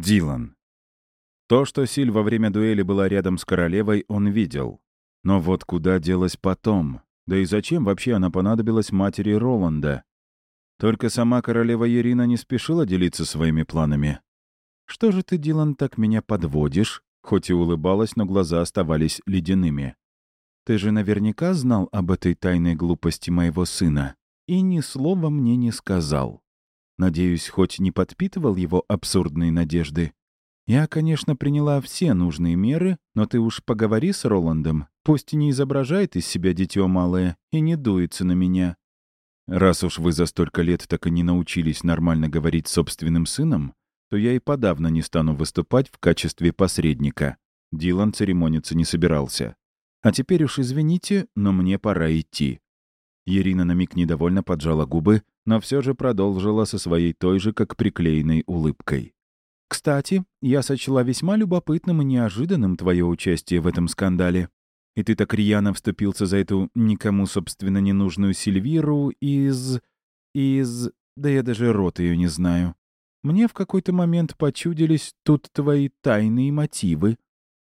Дилан. То, что Силь во время дуэли была рядом с королевой, он видел. Но вот куда делась потом? Да и зачем вообще она понадобилась матери Роланда? Только сама королева Ирина не спешила делиться своими планами. «Что же ты, Дилан, так меня подводишь?» Хоть и улыбалась, но глаза оставались ледяными. «Ты же наверняка знал об этой тайной глупости моего сына и ни слова мне не сказал. Надеюсь, хоть не подпитывал его абсурдные надежды. Я, конечно, приняла все нужные меры, но ты уж поговори с Роландом, пусть не изображает из себя дитё малое и не дуется на меня. Раз уж вы за столько лет так и не научились нормально говорить с собственным сыном, то я и подавно не стану выступать в качестве посредника. Дилан церемониться не собирался. А теперь уж извините, но мне пора идти. Ирина на миг недовольно поджала губы, но все же продолжила со своей той же, как приклеенной улыбкой. «Кстати, я сочла весьма любопытным и неожиданным твое участие в этом скандале. И ты так рьяно вступился за эту никому, собственно, не нужную Сильвиру из... из... да я даже рот ее не знаю. Мне в какой-то момент почудились тут твои тайные мотивы.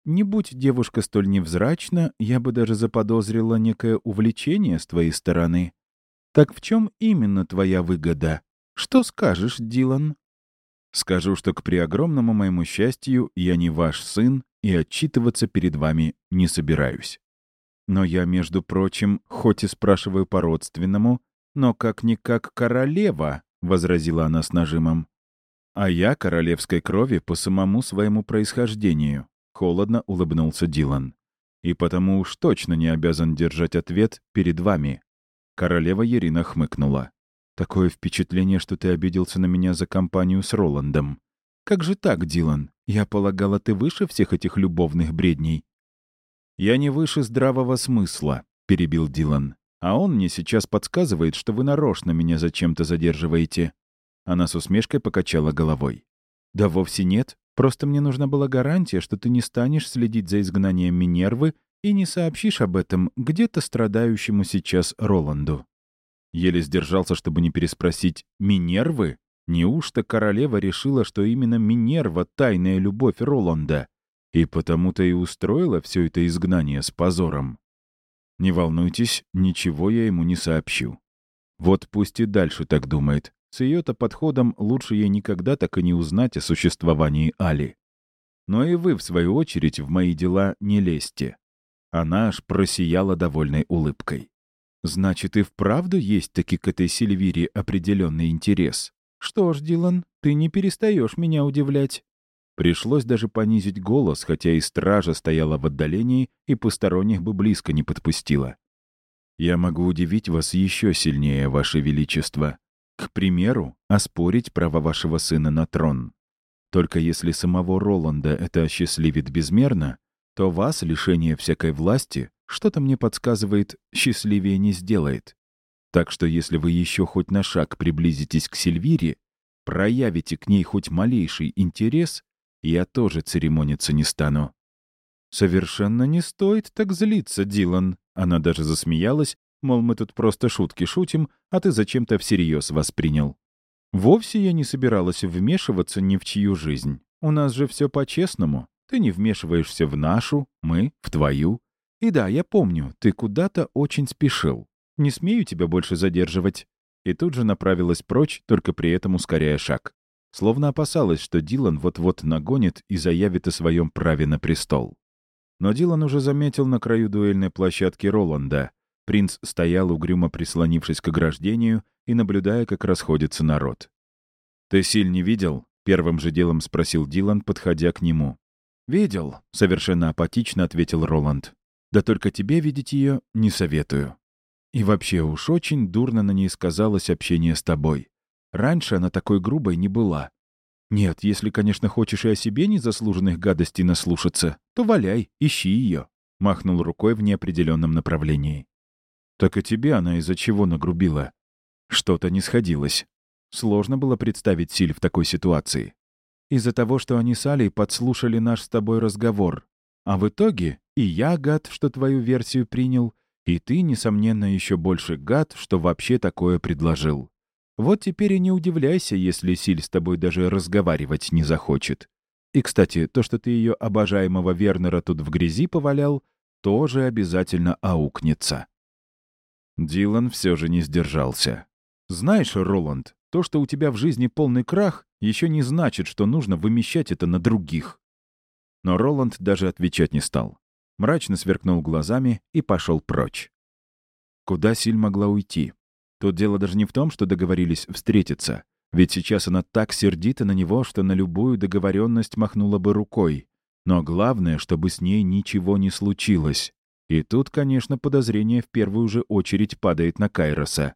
Не будь девушка столь невзрачна, я бы даже заподозрила некое увлечение с твоей стороны. Так в чем именно твоя выгода? Что скажешь, Дилан? Скажу, что к преогромному моему счастью я не ваш сын и отчитываться перед вами не собираюсь. Но я, между прочим, хоть и спрашиваю по-родственному, но как-никак королева, — возразила она с нажимом. А я королевской крови по самому своему происхождению, — холодно улыбнулся Дилан. И потому уж точно не обязан держать ответ перед вами. Королева Ирина хмыкнула. «Такое впечатление, что ты обиделся на меня за компанию с Роландом. Как же так, Дилан? Я полагала, ты выше всех этих любовных бредней. «Я не выше здравого смысла», — перебил Дилан. «А он мне сейчас подсказывает, что вы нарочно меня зачем-то задерживаете». Она с усмешкой покачала головой. «Да вовсе нет. Просто мне нужна была гарантия, что ты не станешь следить за изгнанием Минервы и не сообщишь об этом где-то страдающему сейчас Роланду». Еле сдержался, чтобы не переспросить «Минервы?» Неужто королева решила, что именно Минерва — тайная любовь Роланда? И потому-то и устроила все это изгнание с позором. Не волнуйтесь, ничего я ему не сообщу. Вот пусть и дальше так думает. С ее-то подходом лучше ей никогда так и не узнать о существовании Али. Но и вы, в свою очередь, в мои дела не лезьте. Она аж просияла довольной улыбкой. Значит, и вправду есть таки к этой Сильвире определенный интерес. Что ж, Дилан, ты не перестаешь меня удивлять. Пришлось даже понизить голос, хотя и стража стояла в отдалении и посторонних бы близко не подпустила. «Я могу удивить вас еще сильнее, Ваше Величество. К примеру, оспорить право вашего сына на трон. Только если самого Роланда это осчастливит безмерно, то вас лишение всякой власти, что-то мне подсказывает, счастливее не сделает. Так что если вы еще хоть на шаг приблизитесь к Сильвире, проявите к ней хоть малейший интерес, я тоже церемониться не стану». «Совершенно не стоит так злиться, Дилан». Она даже засмеялась, мол, мы тут просто шутки шутим, а ты зачем-то всерьез воспринял. Вовсе я не собиралась вмешиваться ни в чью жизнь. У нас же все по-честному. Ты не вмешиваешься в нашу, мы — в твою. И да, я помню, ты куда-то очень спешил. Не смею тебя больше задерживать». И тут же направилась прочь, только при этом ускоряя шаг словно опасалась, что Дилан вот-вот нагонит и заявит о своем праве на престол. Но Дилан уже заметил на краю дуэльной площадки Роланда. Принц стоял, угрюмо прислонившись к ограждению и наблюдая, как расходится народ. «Ты Силь не видел?» — первым же делом спросил Дилан, подходя к нему. «Видел», — совершенно апатично ответил Роланд. «Да только тебе видеть ее не советую. И вообще уж очень дурно на ней сказалось общение с тобой. Раньше она такой грубой не была. Нет, если, конечно, хочешь и о себе незаслуженных гадостей наслушаться, то валяй, ищи ее. Махнул рукой в неопределенном направлении. Так и тебе она из-за чего нагрубила? Что-то не сходилось. Сложно было представить Силь в такой ситуации. Из-за того, что они с Алей подслушали наш с тобой разговор. А в итоге и я гад, что твою версию принял, и ты, несомненно, еще больше гад, что вообще такое предложил. Вот теперь и не удивляйся, если Силь с тобой даже разговаривать не захочет. И, кстати, то, что ты ее обожаемого Вернера тут в грязи повалял, тоже обязательно аукнется. Дилан все же не сдержался. «Знаешь, Роланд, то, что у тебя в жизни полный крах, еще не значит, что нужно вымещать это на других». Но Роланд даже отвечать не стал. Мрачно сверкнул глазами и пошел прочь. Куда Силь могла уйти? Тут дело даже не в том, что договорились встретиться. Ведь сейчас она так сердита на него, что на любую договоренность махнула бы рукой. Но главное, чтобы с ней ничего не случилось. И тут, конечно, подозрение в первую же очередь падает на Кайроса.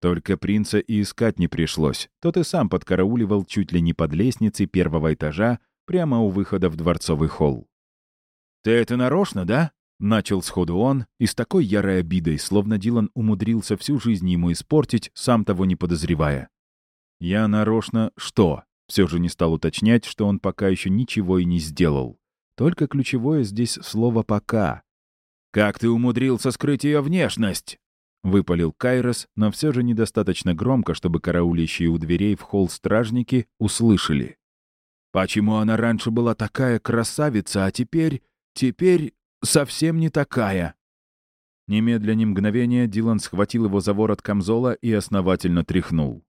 Только принца и искать не пришлось. Тот и сам подкарауливал чуть ли не под лестницей первого этажа, прямо у выхода в дворцовый холл. «Ты это нарочно, да?» — начал сходу он, и с такой ярой обидой, словно Дилан умудрился всю жизнь ему испортить, сам того не подозревая. «Я нарочно что?» Все же не стал уточнять, что он пока еще ничего и не сделал. Только ключевое здесь слово «пока». «Как ты умудрился скрыть ее внешность?» Выпалил Кайрос, но все же недостаточно громко, чтобы караулящие у дверей в холл стражники услышали. «Почему она раньше была такая красавица, а теперь... теперь совсем не такая?» Немедля мгновения Дилан схватил его за ворот камзола и основательно тряхнул.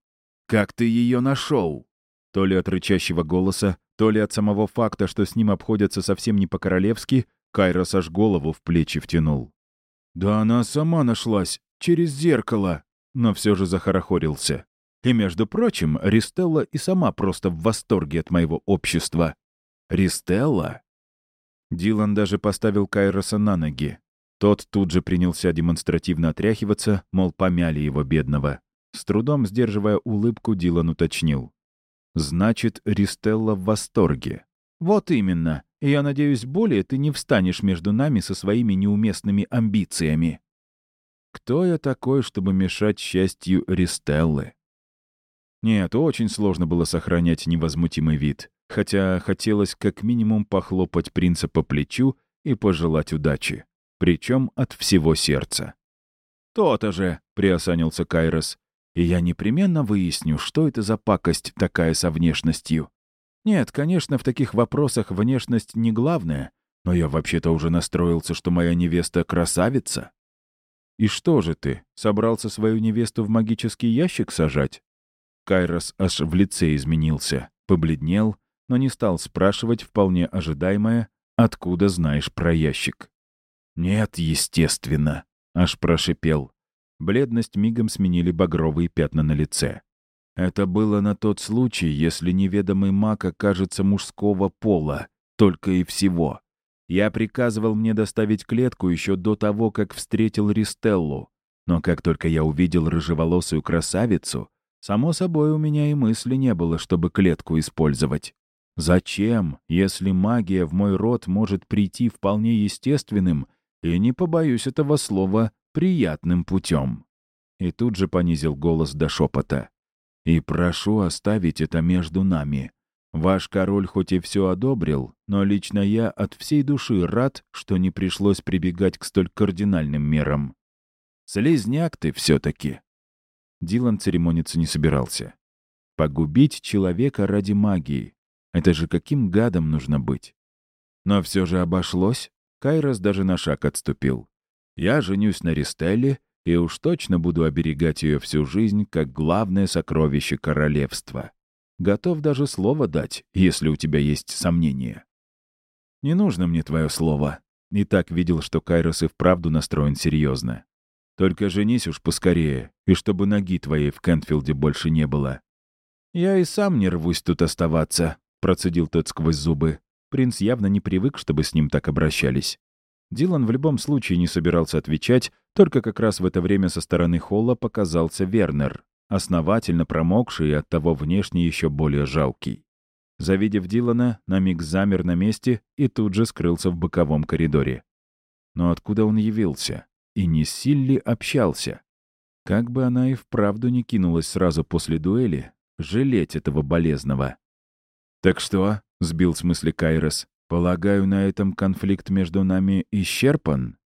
«Как ты ее нашел?» То ли от рычащего голоса, то ли от самого факта, что с ним обходятся совсем не по-королевски, Кайрос аж голову в плечи втянул. «Да она сама нашлась, через зеркало!» Но все же захорохорился. И, между прочим, Ристелла и сама просто в восторге от моего общества. Ристелла? Дилан даже поставил Кайроса на ноги. Тот тут же принялся демонстративно отряхиваться, мол, помяли его бедного. С трудом сдерживая улыбку, Дилан уточнил. «Значит, Ристелла в восторге». «Вот именно. И я надеюсь, более ты не встанешь между нами со своими неуместными амбициями». Кто я такой, чтобы мешать счастью Ристеллы? Нет, очень сложно было сохранять невозмутимый вид, хотя хотелось как минимум похлопать принца по плечу и пожелать удачи, причем от всего сердца. «То-то же!» — приосанился Кайрос. «И я непременно выясню, что это за пакость такая со внешностью. Нет, конечно, в таких вопросах внешность не главное, но я вообще-то уже настроился, что моя невеста красавица. И что же ты, собрался свою невесту в магический ящик сажать? Кайрос аж в лице изменился, побледнел, но не стал спрашивать вполне ожидаемое, откуда знаешь про ящик. «Нет, естественно», — аж прошипел. Бледность мигом сменили багровые пятна на лице. Это было на тот случай, если неведомый маг окажется мужского пола, только и всего. Я приказывал мне доставить клетку еще до того, как встретил Ристеллу. Но как только я увидел рыжеволосую красавицу, само собой у меня и мысли не было, чтобы клетку использовать. Зачем, если магия в мой род может прийти вполне естественным и, не побоюсь этого слова, приятным путем? И тут же понизил голос до шепота. И прошу оставить это между нами. Ваш король хоть и все одобрил, но лично я от всей души рад, что не пришлось прибегать к столь кардинальным мерам. Слизняк ты все-таки. Дилан церемониться не собирался. Погубить человека ради магии. Это же каким гадом нужно быть? Но все же обошлось. Кайрос даже на шаг отступил. Я женюсь на Ристелле и уж точно буду оберегать ее всю жизнь как главное сокровище королевства. Готов даже слово дать, если у тебя есть сомнения. Не нужно мне твое слово. И так видел, что Кайрос и вправду настроен серьезно. Только женись уж поскорее, и чтобы ноги твоей в Кентфилде больше не было. Я и сам не рвусь тут оставаться, процедил тот сквозь зубы. Принц явно не привык, чтобы с ним так обращались. Дилан в любом случае не собирался отвечать, только как раз в это время со стороны холла показался Вернер, основательно промокший и оттого внешне еще более жалкий. Завидев Дилана, на миг замер на месте и тут же скрылся в боковом коридоре. Но откуда он явился? И не с Силли общался? Как бы она и вправду не кинулась сразу после дуэли, жалеть этого болезного. «Так что?» — сбил с мысли Кайрос. «Полагаю, на этом конфликт между нами исчерпан?»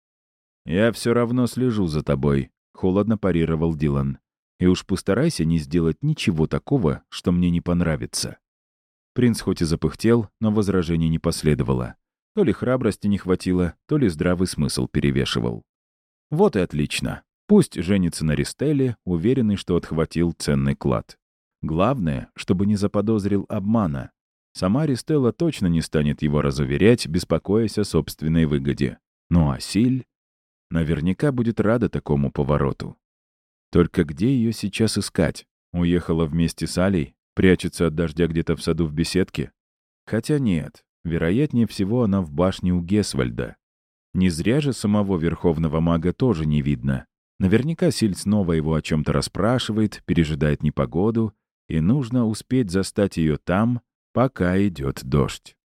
«Я все равно слежу за тобой», — холодно парировал Дилан. «И уж постарайся не сделать ничего такого, что мне не понравится». Принц хоть и запыхтел, но возражений не последовало. То ли храбрости не хватило, то ли здравый смысл перевешивал. Вот и отлично. Пусть женится на Ристелле, уверенный, что отхватил ценный клад. Главное, чтобы не заподозрил обмана. Сама Ристелла точно не станет его разуверять, беспокоясь о собственной выгоде. Ну а Силь наверняка будет рада такому повороту. Только где ее сейчас искать? Уехала вместе с Алей? Прячется от дождя где-то в саду в беседке? Хотя нет, вероятнее всего она в башне у Гесвальда. Не зря же самого верховного мага тоже не видно. Наверняка Силь снова его о чем-то расспрашивает, пережидает непогоду, и нужно успеть застать ее там, пока идет дождь.